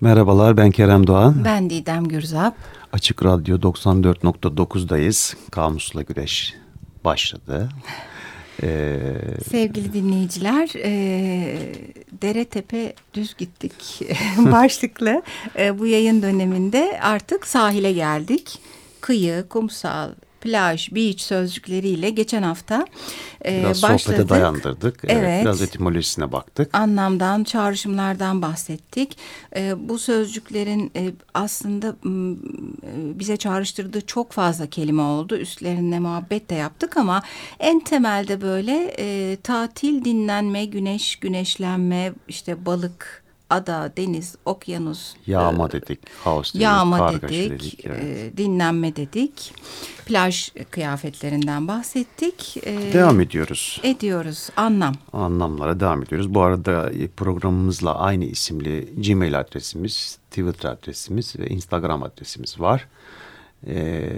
Merhabalar ben Kerem Doğan. Ben Didem Gürzap. Açık Radyo 94.9'dayız. Kamusla Güreş başladı. Ee... Sevgili dinleyiciler, e, Dere Tepe Düz Gittik başlıklı e, bu yayın döneminde artık sahile geldik. Kıyı, kumsal, plaj, beach sözcükleriyle geçen hafta e, biraz başladık. sohbete dayandırdık. Evet, evet. Biraz etimolojisine baktık. Anlamdan, çağrışımlardan bahsettik. E, bu sözcüklerin e, aslında e, bize çağrıştırdığı çok fazla kelime oldu. Üstlerine muhabbet de yaptık ama en temelde böyle e, tatil, dinlenme, güneş, güneşlenme, işte balık ada, deniz, okyanus. Yağma e, dedik, house dedik, yağma dedik, dedik evet. e, dinlenme dedik. Plaj kıyafetlerinden bahsettik. E, devam ediyoruz. Ediyoruz, anlam. Anlamlara devam ediyoruz. Bu arada e, programımızla aynı isimli Gmail adresimiz, Twitter adresimiz ve Instagram adresimiz var. Ee,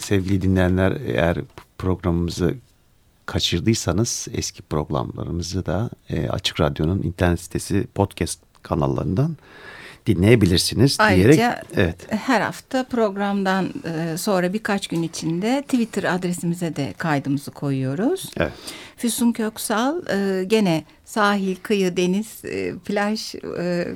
sevgili dinleyenler eğer programımızı kaçırdıysanız eski programlarımızı da e, Açık Radyo'nun internet sitesi podcast kanallarından dinleyebilirsiniz Ayrıca diyerek. Evet. her hafta programdan e, sonra birkaç gün içinde Twitter adresimize de kaydımızı koyuyoruz. Evet. Füsun Köksal e, gene sahil, kıyı, deniz, e, plaj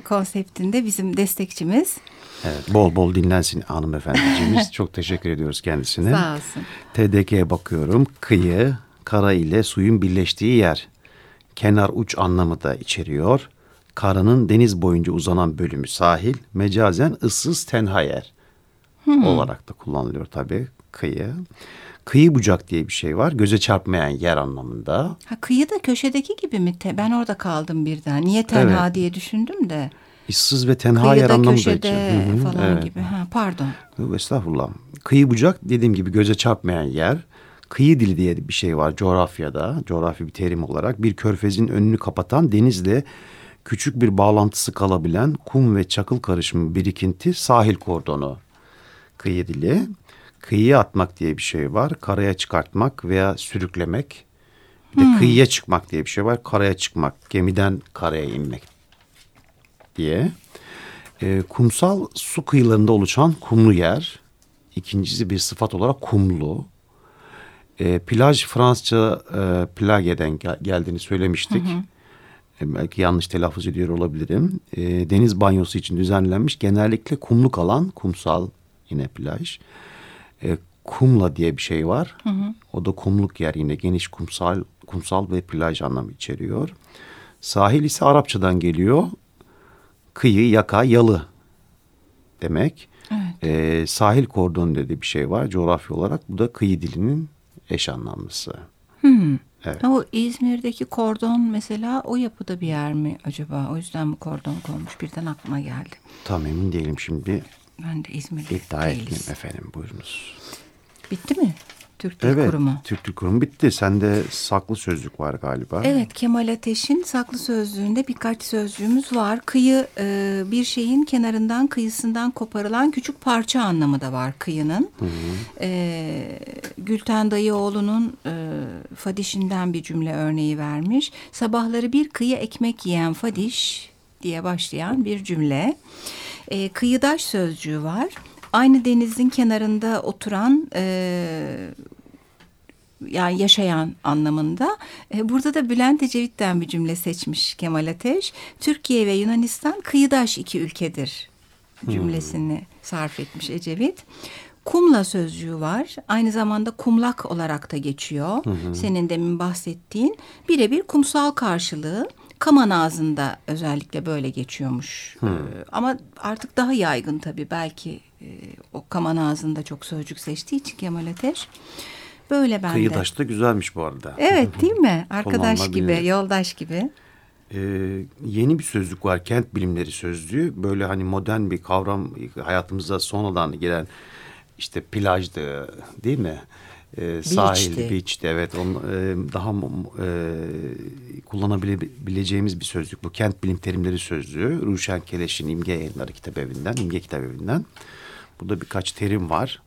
konseptinde bizim destekçimiz. Evet, bol bol dinlensin hanımefendiciğimiz. Çok teşekkür ediyoruz kendisine. Sağ olsun. TDK'ye bakıyorum. Kıyı, kara ile suyun birleştiği yer. Kenar uç anlamı da içeriyor. Karanın deniz boyunca uzanan bölümü sahil, mecazen ıssız tenha yer hmm. olarak da kullanılıyor tabii kıyı. Kıyı bucak diye bir şey var. Göze çarpmayan yer anlamında. Ha, kıyı da köşedeki gibi mi? Ben orada kaldım birden. Niye tenha evet. diye düşündüm de. İssız ve tenha Kıyıda, yer anlamında. köşede Hı -hı. falan evet. gibi. Ha, pardon. Estağfurullah. Kıyı bucak dediğim gibi göze çarpmayan yer. Kıyı dili diye bir şey var coğrafyada. Coğrafi bir terim olarak. Bir körfezin önünü kapatan denizle küçük bir bağlantısı kalabilen kum ve çakıl karışımı birikinti sahil kordonu kıyı dili. Kıyıya atmak diye bir şey var. Karaya çıkartmak veya sürüklemek. Bir de hmm. kıyıya çıkmak diye bir şey var. Karaya çıkmak, gemiden karaya inmek diye. E, kumsal su kıyılarında oluşan kumlu yer. İkincisi bir sıfat olarak kumlu. E, plaj Fransızca e, plage'den gel, geldiğini söylemiştik. Hı hı. E, belki yanlış telaffuz ediyor olabilirim. E, deniz banyosu için düzenlenmiş genellikle kumluk alan, kumsal yine plaj. E, kumla diye bir şey var. Hı hı. O da kumluk yer yine geniş kumsal, kumsal ve plaj anlamı içeriyor. Sahil ise Arapçadan geliyor. Kıyı, yaka, yalı demek. Evet. E, sahil kordonu dedi bir şey var coğrafya olarak. Bu da kıyı dilinin eş anlamlısı. Hmm. Evet. O İzmir'deki kordon mesela o yapıda bir yer mi acaba? O yüzden mi kordon konmuş? Birden aklıma geldi. Tam emin değilim şimdi. Ben de İzmir'de İddia değiliz. etmeyeyim efendim buyurunuz. Bitti mi? Türk Dil evet, Kurumu. Türk Dil Kurumu bitti. Sende saklı sözlük var galiba. Evet Kemal Ateş'in saklı sözlüğünde birkaç sözcüğümüz var. Kıyı e, bir şeyin kenarından kıyısından koparılan küçük parça anlamı da var kıyının. Hı hı. E, Gülten Dayıoğlu'nun e, Fadiş'inden bir cümle örneği vermiş. Sabahları bir kıyı ekmek yiyen Fadiş diye başlayan bir cümle. E, kıyıdaş sözcüğü var aynı denizin kenarında oturan e, yani yaşayan anlamında. E, burada da Bülent Ecevit'ten bir cümle seçmiş Kemal Ateş. Türkiye ve Yunanistan kıyıdaş iki ülkedir cümlesini hmm. sarf etmiş Ecevit. Kumla sözcüğü var. Aynı zamanda kumlak olarak da geçiyor. Hı Senin demin bahsettiğin birebir kumsal karşılığı. Kaman ağzında özellikle böyle geçiyormuş. Hı. Ee, ama artık daha yaygın tabii. Belki e, o Kaman ağzında çok sözcük seçtiği için Kemal Ateş. Böyle bende. Kıyıdaş da güzelmiş bu arada. Evet değil mi? Arkadaş gibi, yoldaş gibi. Ee, yeni bir sözlük var. Kent bilimleri sözlüğü. Böyle hani modern bir kavram hayatımıza sonradan giren işte plajdı değil mi? Ee, sahil, beach'ti. beach'ti evet. On, e, daha e, kullanabileceğimiz bir sözlük bu. Kent bilim terimleri sözlüğü. Ruşen Keleş'in İmge Yayınları kitap evinden, İmge kitap evinden. Burada birkaç terim var.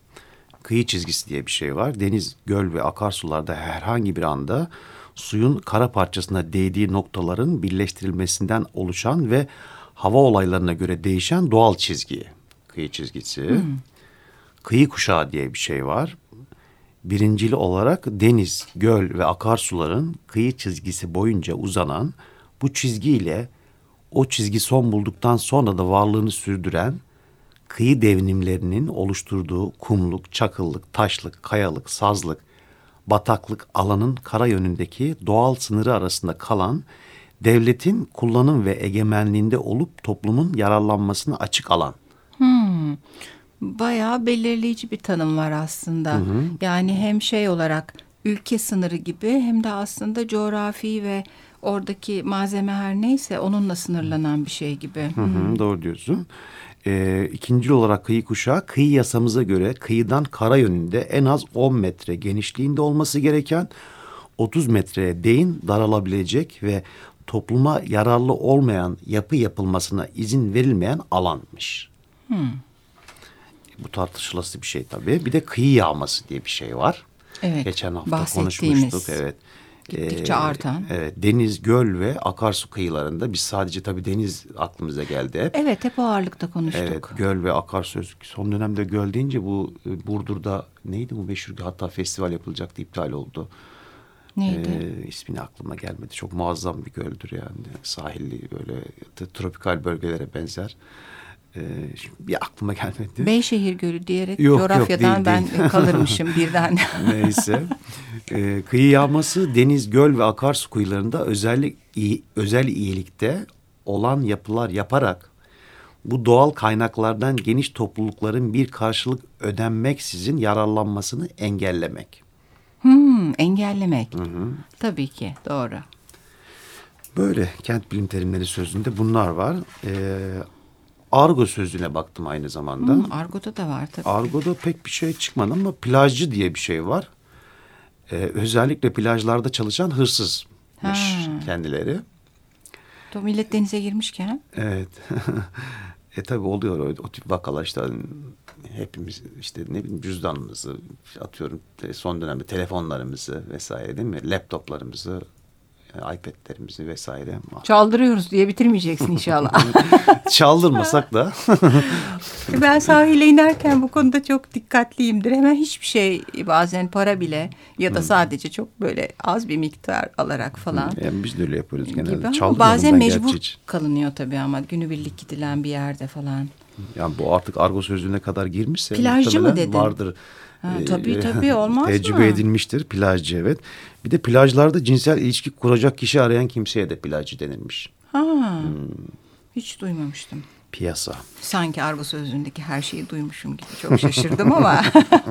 Kıyı çizgisi diye bir şey var. Deniz, göl ve akarsularda herhangi bir anda suyun kara parçasına değdiği noktaların birleştirilmesinden oluşan ve hava olaylarına göre değişen doğal çizgi. Kıyı çizgisi. Kıyı kuşağı diye bir şey var. Birincili olarak deniz, göl ve akarsuların kıyı çizgisi boyunca uzanan bu çizgiyle o çizgi son bulduktan sonra da varlığını sürdüren kıyı devrimlerinin oluşturduğu kumluk, çakıllık, taşlık, kayalık, sazlık, bataklık alanın kara yönündeki doğal sınırı arasında kalan devletin kullanım ve egemenliğinde olup toplumun yararlanmasına açık alan. Hmm. Bayağı belirleyici bir tanım var aslında. Hı hı. Yani hem şey olarak ülke sınırı gibi hem de aslında coğrafi ve oradaki malzeme her neyse onunla sınırlanan bir şey gibi. Hı hı, doğru diyorsun. Ee, ikinci olarak kıyı kuşağı kıyı yasamıza göre kıyıdan kara yönünde en az 10 metre genişliğinde olması gereken 30 metreye değin daralabilecek ve topluma yararlı olmayan yapı yapılmasına izin verilmeyen alanmış. Hmm. Bu tartışılası bir şey tabii. Bir de kıyı yağması diye bir şey var. Evet. Geçen hafta konuşmuştuk. Evet. Gittikçe ee, artan. Evet, deniz, göl ve akarsu kıyılarında biz sadece tabii deniz aklımıza geldi hep. Evet hep o ağırlıkta konuştuk. Evet göl ve akarsu son dönemde göl deyince bu e, Burdur'da neydi bu meşhur hatta festival yapılacaktı iptal oldu. Neydi? Ee, ismini aklıma gelmedi. Çok muazzam bir göldür yani. Sahilli böyle tropikal bölgelere benzer. Ee, bir aklıma gelmedi. Beyşehir Gölü diyerek yok, coğrafyadan yok, değil, ben değil. kalırmışım birden. Neyse. Ee, kıyı yağması deniz, göl ve akarsu kuyularında özellik, özel iyilikte olan yapılar yaparak bu doğal kaynaklardan geniş toplulukların bir karşılık ödenmeksizin yararlanmasını engellemek. Hmm, engellemek. Hı hı. Tabii ki doğru. Böyle kent bilim terimleri sözünde bunlar var. Ee, argo sözüne baktım aynı zamanda. Hmm, argo'da da var tabii. Argo'da pek bir şey çıkmadı ama plajcı diye bir şey var. Ee, özellikle plajlarda çalışan hırsızmış ha. kendileri. O millet denize girmişken. Evet. e tabi oluyor o, o tip vakalar işte hepimiz işte ne bileyim cüzdanımızı atıyorum son dönemde telefonlarımızı vesaire değil mi laptoplarımızı iPad'lerimizi vesaire. Çaldırıyoruz diye bitirmeyeceksin inşallah. Çaldırmasak da. ben sahile inerken bu konuda çok dikkatliyimdir. Hemen hiçbir şey bazen para bile ya da sadece çok böyle az bir miktar alarak falan. Yani biz de öyle yapıyoruz genelde. Gibi ama bazen mecbur gerçi. kalınıyor tabii ama günübirlik gidilen bir yerde falan. Yani bu artık argo sözlüğüne kadar girmişse Plajcı mı dedin? vardır. Ha, tabii tabii olmaz tecrübe mı? edilmiştir plajcı evet. Bir de plajlarda cinsel ilişki kuracak kişi arayan kimseye de plajcı denilmiş. Ha, hmm. Hiç duymamıştım. Piyasa. Sanki argo sözlüğündeki her şeyi duymuşum gibi çok şaşırdım ama.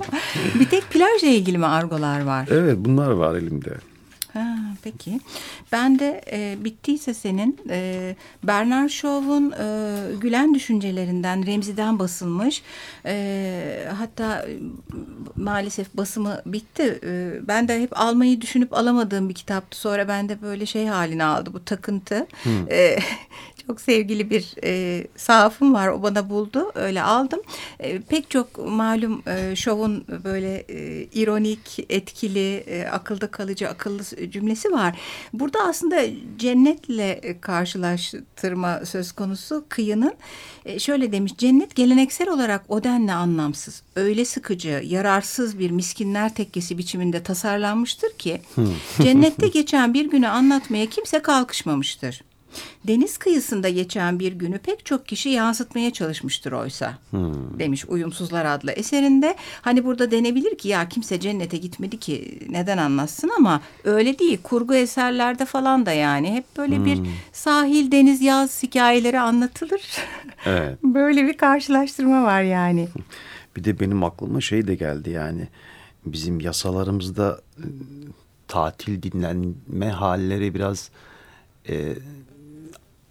bir tek plajla ilgili mi argolar var? Evet bunlar var elimde. Ha, peki. Ben de e, bittiyse senin e, Bernard Shaw'un e, Gülen düşüncelerinden Remzi'den basılmış. E, hatta e, maalesef basımı bitti. E, ben de hep almayı düşünüp alamadığım bir kitaptı. Sonra ben de böyle şey haline aldı bu takıntı. E, çok sevgili bir e, sahafım var. O bana buldu. Öyle aldım. E, pek çok malum e, şovun böyle e, ironik, etkili, e, akılda kalıcı, akıllı cümlesi var. Burada aslında cennetle karşılaştırma söz konusu kıyının. E, şöyle demiş, cennet geleneksel olarak o denli anlamsız, öyle sıkıcı, yararsız bir miskinler tekkesi biçiminde tasarlanmıştır ki... ...cennette geçen bir günü anlatmaya kimse kalkışmamıştır. Deniz kıyısında geçen bir günü pek çok kişi yansıtmaya çalışmıştır oysa hmm. demiş Uyumsuzlar adlı eserinde. Hani burada denebilir ki ya kimse cennete gitmedi ki neden anlatsın ama öyle değil. Kurgu eserlerde falan da yani hep böyle hmm. bir sahil deniz yaz hikayeleri anlatılır. Evet. böyle bir karşılaştırma var yani. Bir de benim aklıma şey de geldi yani bizim yasalarımızda ıı, tatil dinlenme halleri biraz e,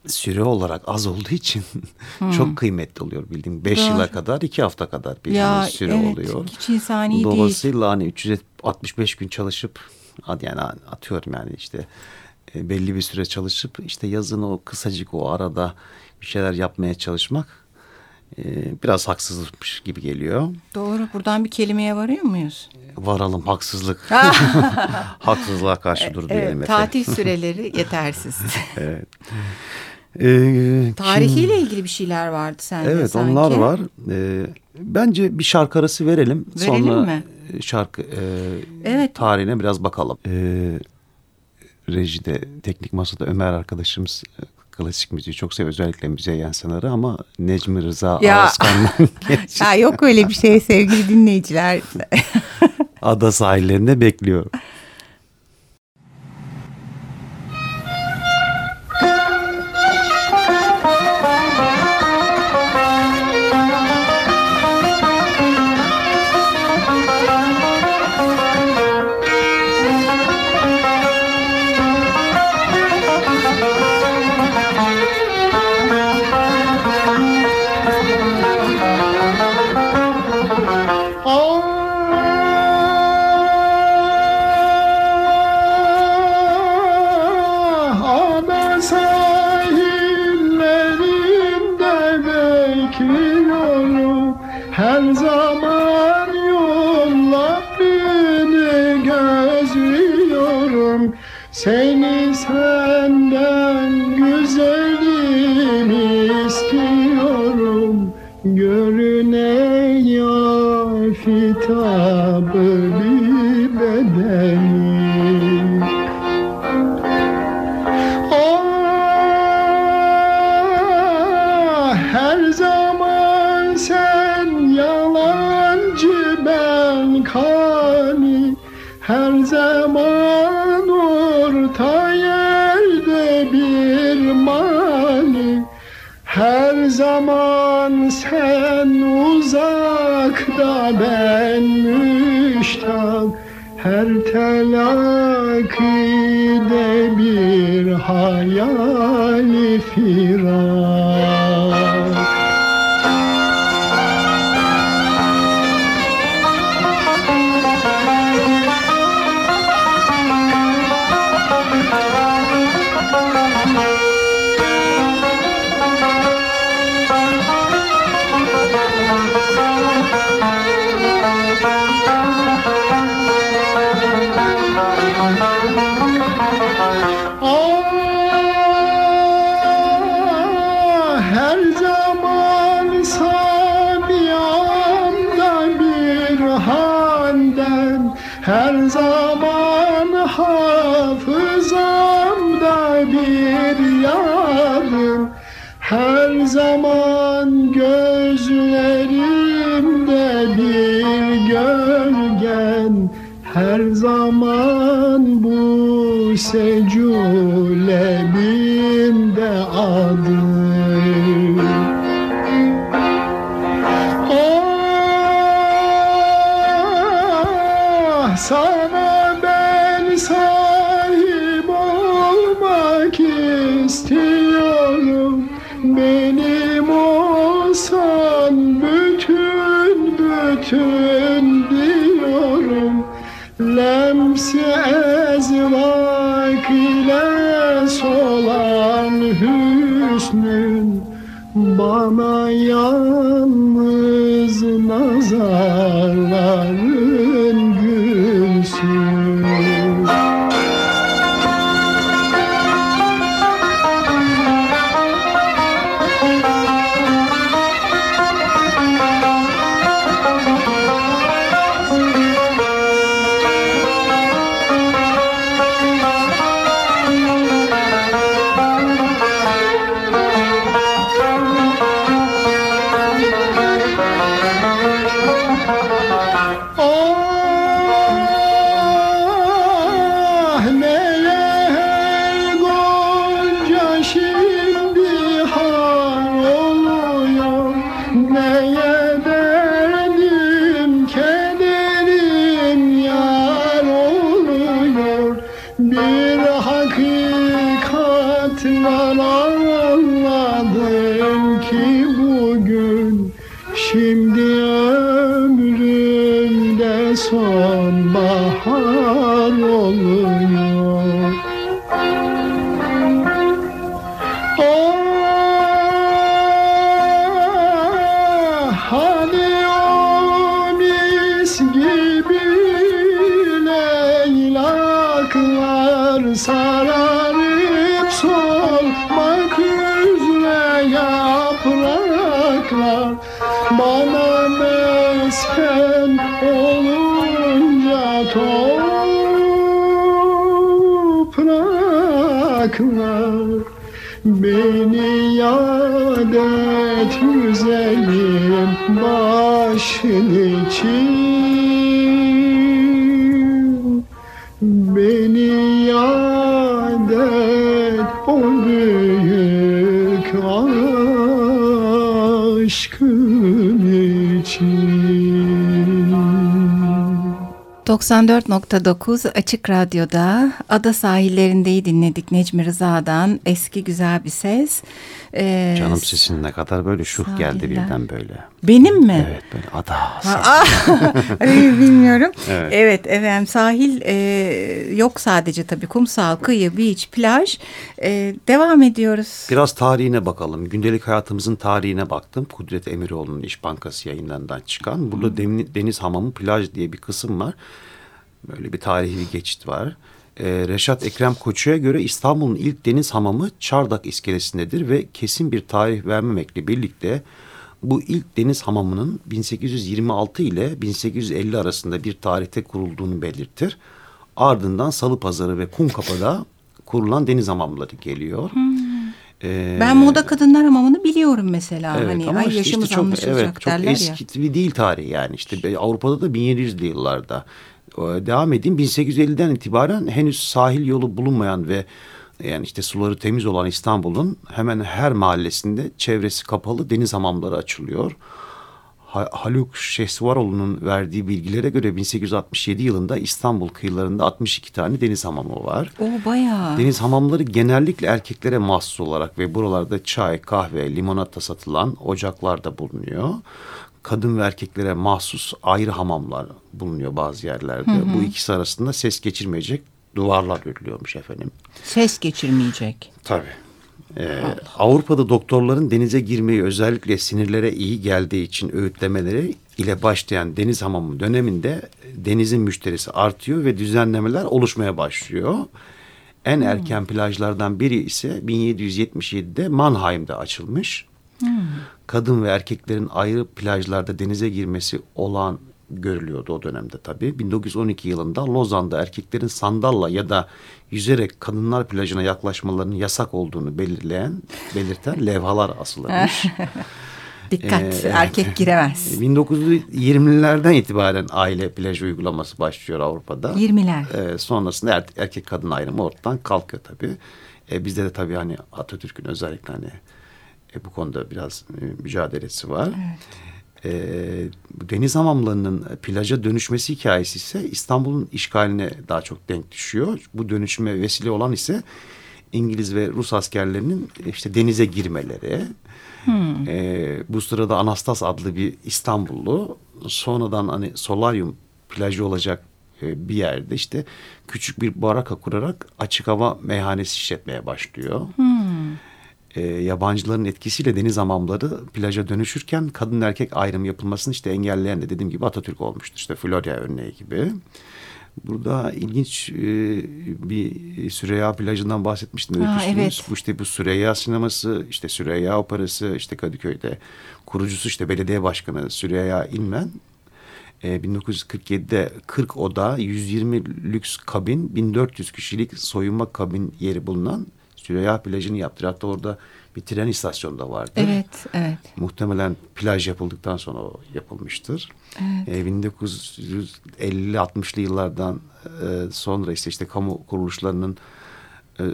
süre olarak az olduğu için hmm. çok kıymetli oluyor bildiğim. Beş Doğru. yıla kadar iki hafta kadar bir ya, süre evet, oluyor. Hiç insani Dolayısıyla değil. hani 365 gün çalışıp yani atıyorum yani işte e, belli bir süre çalışıp işte yazın o kısacık o arada bir şeyler yapmaya çalışmak e, biraz haksızlıkmış gibi geliyor. Doğru. Buradan bir kelimeye varıyor muyuz? Varalım haksızlık. Haksızlığa karşı dur diyelim. Evet, tatil süreleri yetersiz. evet. Ee, Tarihiyle kim... ilgili bir şeyler vardı sende Evet sanki. onlar var. Ee, bence bir şarkı arası verelim. Verelim Sonra mi? şarkı e, Evet. tarihine biraz bakalım. Ee, rejide, teknik masada Ömer arkadaşımız e, klasik müziği çok seviyor. Özellikle Müzeyyen Senar'ı ama Necmi Rıza Ya. Ha, yok öyle bir şey sevgili dinleyiciler. ada sahillerinde bekliyorum. Seni Her telakkide bir hayali firak zaman gözlerimde bir gölgen. Her zaman bu secülebimde bütün diyorum Lemsi ezvak ile solan hüsnün Bana yalnız nazarların bana mesken olunca topraklar Beni yad et güzelim başın için 94.9 Açık Radyo'da Ada sahillerindeyi dinledik Necmi Rıza'dan eski güzel bir ses. Ee, Canım sesin ne kadar böyle şuh geldi sahiller. birden böyle. Benim mi? Evet böyle ada. Bilmiyorum. Evet. Evet. efendim sahil e, yok sadece tabii kumsal, kıyı, beach, plaj. E, devam ediyoruz. Biraz tarihine bakalım. Gündelik hayatımızın tarihine baktım. Kudret Emiroğlu'nun İş Bankası yayınlarından çıkan. Burada Deni- Deniz Hamamı Plaj diye bir kısım var. Böyle bir tarihi geçit var. Ee, Reşat Ekrem Koçu'ya göre İstanbul'un ilk deniz hamamı Çardak iskelesindedir ve kesin bir tarih vermemekle birlikte bu ilk deniz hamamının 1826 ile 1850 arasında bir tarihte kurulduğunu belirtir. Ardından Salıpazarı ve Kumkapı'da kurulan deniz hamamları geliyor. Ee, Ben moda kadınlar hamamını biliyorum mesela. Evet, hani ama ay işte- yaşımız işte çok, anlaşılacak evet, çok derler ya. eski bir değil tarihi yani. İşte Avrupa'da da 1700'lü yıllarda. Ee, Devam edeyim 1850'den itibaren henüz sahil yolu bulunmayan ve yani işte suları temiz olan İstanbul'un hemen her mahallesinde çevresi kapalı deniz hamamları açılıyor. Ha- Haluk Şehsuvaroğlu'nun verdiği bilgilere göre 1867 yılında İstanbul kıyılarında 62 tane deniz hamamı var. O bayağı. Deniz hamamları genellikle erkeklere mahsus olarak ve buralarda çay, kahve, limonata satılan ocaklarda bulunuyor. Kadın ve erkeklere mahsus ayrı hamamlar bulunuyor bazı yerlerde. Bu ikisi arasında ses geçirmeyecek duvarlar örülüyormuş efendim. Ses geçirmeyecek. Tabii. Ee, Avrupa'da doktorların denize girmeyi özellikle sinirlere iyi geldiği için öğütlemeleri ile başlayan deniz hamamı döneminde denizin müşterisi artıyor ve düzenlemeler oluşmaya başlıyor. En erken plajlardan biri ise 1777'de Mannheim'de açılmış. Kadın ve erkeklerin ayrı plajlarda denize girmesi olan görülüyordu o dönemde tabii. 1912 yılında Lozan'da erkeklerin sandalla ya da yüzerek kadınlar plajına yaklaşmalarının yasak olduğunu belirleyen, belirten levhalar asılmış. Dikkat Ee, erkek giremez. 1920'lerden itibaren aile plaj uygulaması başlıyor Avrupa'da. 20'ler. Ee, sonrasında er- erkek kadın ayrımı ortadan kalkıyor tabii. Ee, bizde de tabii hani Atatürk'ün özellikle hani e, bu konuda biraz e, mücadelesi var. Ee, bu deniz hamamlarının plaja dönüşmesi hikayesi ise İstanbul'un işgaline daha çok denk düşüyor. Bu dönüşüme vesile olan ise İngiliz ve Rus askerlerinin işte denize girmeleri. Ee, bu sırada Anastas adlı bir İstanbullu sonradan hani solaryum plajı olacak e, bir yerde işte küçük bir baraka kurarak açık hava meyhanesi işletmeye başlıyor. E, yabancıların etkisiyle deniz hamamları plaja dönüşürken kadın erkek ayrım yapılmasını işte engelleyen de dediğim gibi Atatürk olmuştu. İşte Florya örneği gibi. Burada ilginç e, bir Süreyya plajından bahsetmiştim. Ha, evet. Bu işte bu Süreyya sineması, işte Süreyya operası, işte Kadıköy'de kurucusu işte belediye başkanı Süreyya İlmen. E, 1947'de 40 oda, 120 lüks kabin, 1400 kişilik soyunma kabin yeri bulunan Süreyya plajını yaptı. Hatta orada bir tren istasyonu da vardı. Evet, evet. Muhtemelen plaj yapıldıktan sonra o yapılmıştır. E, 1950-60'lı yıllardan e, sonra ise işte kamu kuruluşlarının e, e,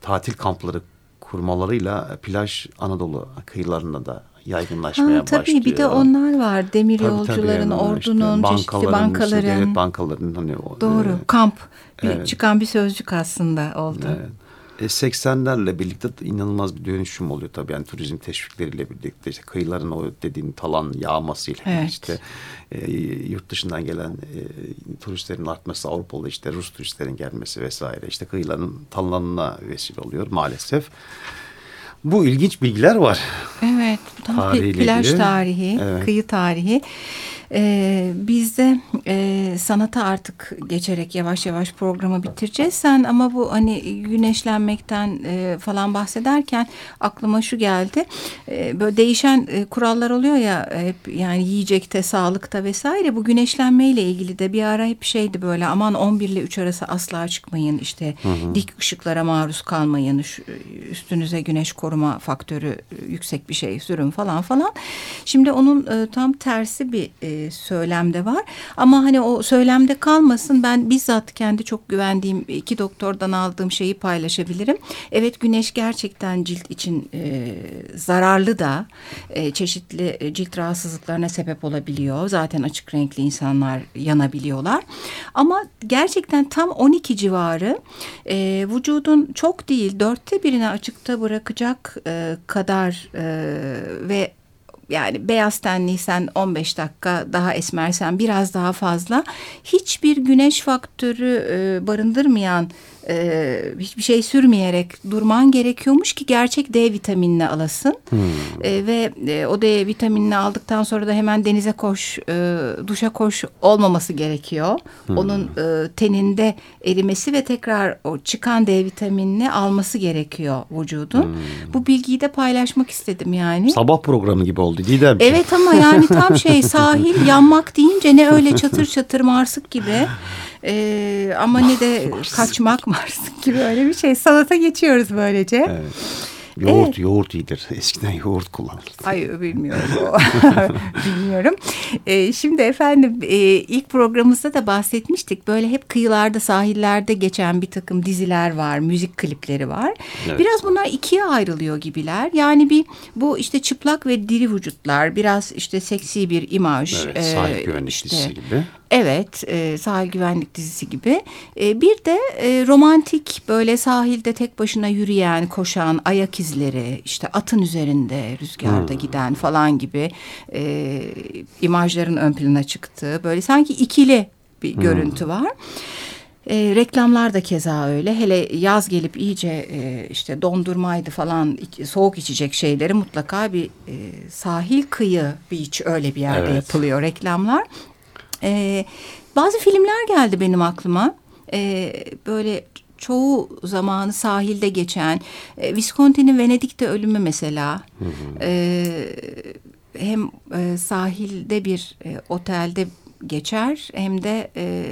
tatil kampları kurmalarıyla plaj Anadolu kıyılarında da yaygınlaşmaya Ha, tabii başlıyor. bir de onlar var. Demir Tabii, tabii, yolcuların, işte ordunun, çeşitli bankaların. devlet bankaların hani Doğru. e, Kamp. Bir evet. çıkan bir sözcük aslında oldu. Evet. E, 80'lerle birlikte inanılmaz bir dönüşüm oluyor tabii. Yani turizm teşvikleriyle birlikte işte kıyıların o dediğin talan yağmasıyla Evet. işte e, yurt dışından gelen e, turistlerin artması, Avrupalı işte Rus turistlerin gelmesi vesaire işte kıyıların talanına vesile oluyor maalesef. Bu ilginç bilgiler var. Evet. Tam plaj tarihi, Evet. kıyı tarihi. Ee, biz de e, sanata artık geçerek yavaş yavaş programı bitireceğiz. Sen ama bu hani güneşlenmekten e, falan bahsederken aklıma şu geldi. E, böyle değişen e, kurallar oluyor ya hep yani yiyecekte, sağlıkta vesaire. Bu güneşlenmeyle ilgili de bir ara hep şeydi böyle aman 11 ile 3 arası asla çıkmayın. işte hı hı. dik ışıklara maruz kalmayın. Üstünüze güneş koruma faktörü yüksek bir şey sürün falan falan. Şimdi onun e, tam tersi bir e, söylemde var. Ama hani o söylemde kalmasın ben bizzat kendi çok güvendiğim iki doktordan aldığım şeyi paylaşabilirim. Evet güneş gerçekten cilt için e, zararlı da e, çeşitli e, cilt rahatsızlıklarına sebep olabiliyor. Zaten açık renkli insanlar yanabiliyorlar. Ama gerçekten tam 12 civarı e, vücudun çok değil dörtte birini açıkta bırakacak e, kadar e, ve yani beyaz tenliysen 15 dakika daha esmersen biraz daha fazla. Hiçbir güneş faktörü e, barındırmayan e, hiçbir şey sürmeyerek durman gerekiyormuş ki gerçek D vitaminini alasın. Hmm. E, ve e, o D vitaminini aldıktan sonra da hemen denize koş, e, duşa koş olmaması gerekiyor. Hmm. Onun e, teninde erimesi ve tekrar o çıkan D vitaminini alması gerekiyor vücudun. Hmm. Bu bilgiyi de paylaşmak istedim yani. Sabah programı gibi oldu Didem. Evet ama yani tam şey sahil yanmak deyince ne öyle çatır çatır marsık gibi. Ee, ama ne de kaçmak marsık gibi öyle bir şey. Sanata geçiyoruz böylece. Evet. Yoğurt, evet. yoğurt iyidir. Eskiden yoğurt kullanılırdı. Ay bilmiyorum. bilmiyorum. Ee, şimdi efendim e, ilk programımızda da bahsetmiştik. Böyle hep kıyılarda, sahillerde geçen bir takım diziler var, müzik klipleri var. Evet. Biraz bunlar ikiye ayrılıyor gibiler. Yani bir bu işte çıplak ve diri vücutlar, biraz işte seksi bir imaj. Evet, sahil e, güvenlik işte, dizisi gibi. Evet, e, sahil güvenlik dizisi gibi. E, bir de e, romantik böyle sahilde tek başına yürüyen, koşan, ayak izleri, işte atın üzerinde rüzgarda hmm. giden falan gibi e, imajların ön plana çıktığı böyle sanki ikili bir hmm. görüntü var. E, reklamlar da keza öyle. Hele yaz gelip iyice e, işte dondurmaydı falan soğuk içecek şeyleri mutlaka bir e, sahil kıyı beach öyle bir yerde evet. yapılıyor reklamlar. E, bazı filmler geldi benim aklıma. E, böyle çoğu zamanı sahilde geçen e, Visconti'nin Venedik'te ölümü mesela hı hı. E, hem e, sahilde bir e, otelde geçer hem de e,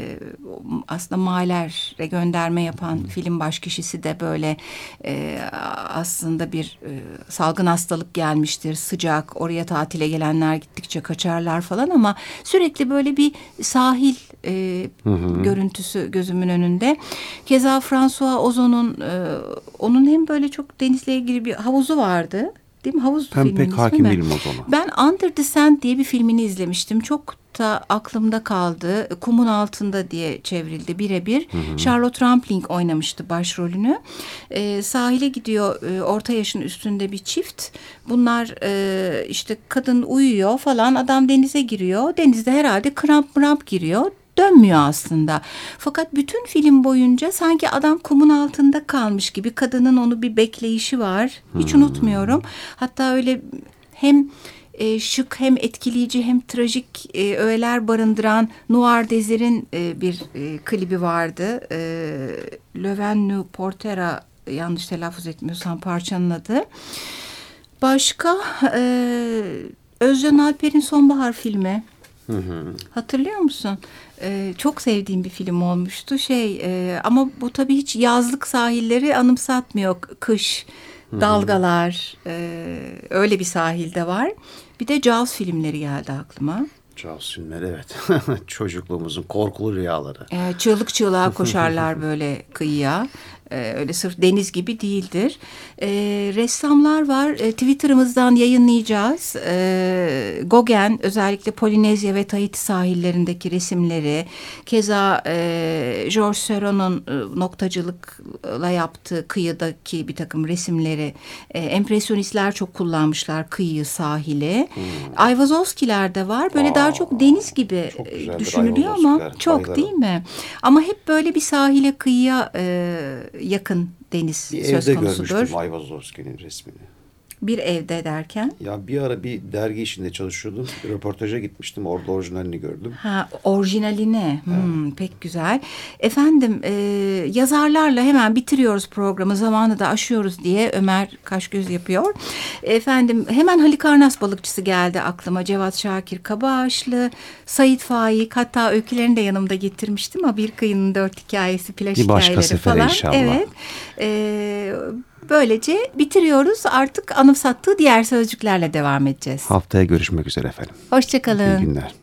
aslında Mahler'e gönderme yapan hmm. film başkişisi de böyle e, aslında bir e, salgın hastalık gelmiştir sıcak oraya tatile gelenler gittikçe kaçarlar falan ama sürekli böyle bir sahil e, hı görüntüsü gözümün önünde. Keza François Ozon'un e, onun hem böyle çok denizle ilgili bir havuzu vardı. Değil mi? Havuz ben pek hakim değilim o zaman. Ben Under the Sand diye bir filmini izlemiştim. Çok da aklımda kaldı. Kumun altında diye çevrildi birebir. Charlotte Rampling oynamıştı başrolünü. E, sahile gidiyor e, orta yaşın üstünde bir çift. Bunlar e, işte kadın uyuyor falan adam denize giriyor. Denizde herhalde kramp mramp giriyor dönmüyor aslında. Fakat bütün film boyunca sanki adam kumun altında kalmış gibi kadının onu bir bekleyişi var. Hiç hmm. unutmuyorum. Hatta öyle hem e, şık hem etkileyici hem trajik e, öğeler barındıran Noir Desir'in e, bir e, klibi vardı. E, Lövennu Portera yanlış telaffuz etmiyorsam parçanın adı. Başka e, Özcan Alper'in Sonbahar filmi. Hı hı. Hatırlıyor musun? Ee, çok sevdiğim bir film olmuştu. Şey e, ama bu tabii hiç yazlık sahilleri anımsatmıyor. Kış, dalgalar, e, öyle bir sahilde var. Bir de Jaws filmleri geldi aklıma. Jaws filmleri evet. Çocukluğumuzun korkulu rüyaları. E, çığlık çığlığa koşarlar böyle kıyıya. E, öyle sırf deniz gibi değildir. E, ressamlar var. E, Twitter'ımızdan yayınlayacağız. E, Gauguin özellikle Polinezya ve Tahiti sahillerindeki resimleri. Keza e, George Seron'un e, noktacılıkla yaptığı kıyıdaki bir takım resimleri. E, empresyonistler çok kullanmışlar kıyı, sahili. Hmm. Ayvazovskiler de var. Böyle Aa, daha çok deniz gibi çok düşünülüyor ama çok değil mi? Ama hep böyle bir sahile kıyıya e, yakın deniz bir söz evde konusudur. görmüştüm Ayvazovski'nin resmini. Bir evde derken? Ya bir ara bir dergi işinde çalışıyordum. Bir röportaja gitmiştim. Orada orijinalini gördüm. Ha, orijinaline. Hmm, Pek güzel. Efendim e, yazarlarla hemen bitiriyoruz programı. Zamanı da aşıyoruz diye Ömer Kaşgöz yapıyor. Efendim hemen Halikarnas balıkçısı geldi aklıma. Cevat Şakir Kabaağaçlı, Sait Faik hatta öykülerini de yanımda getirmiştim. Ha bir kıyının dört hikayesi, plaj Bir hikayeleri falan. inşallah. Evet. E, böylece bitiriyoruz. Artık anımsattığı diğer sözcüklerle devam edeceğiz. Haftaya görüşmek üzere efendim. Hoşçakalın. İyi günler.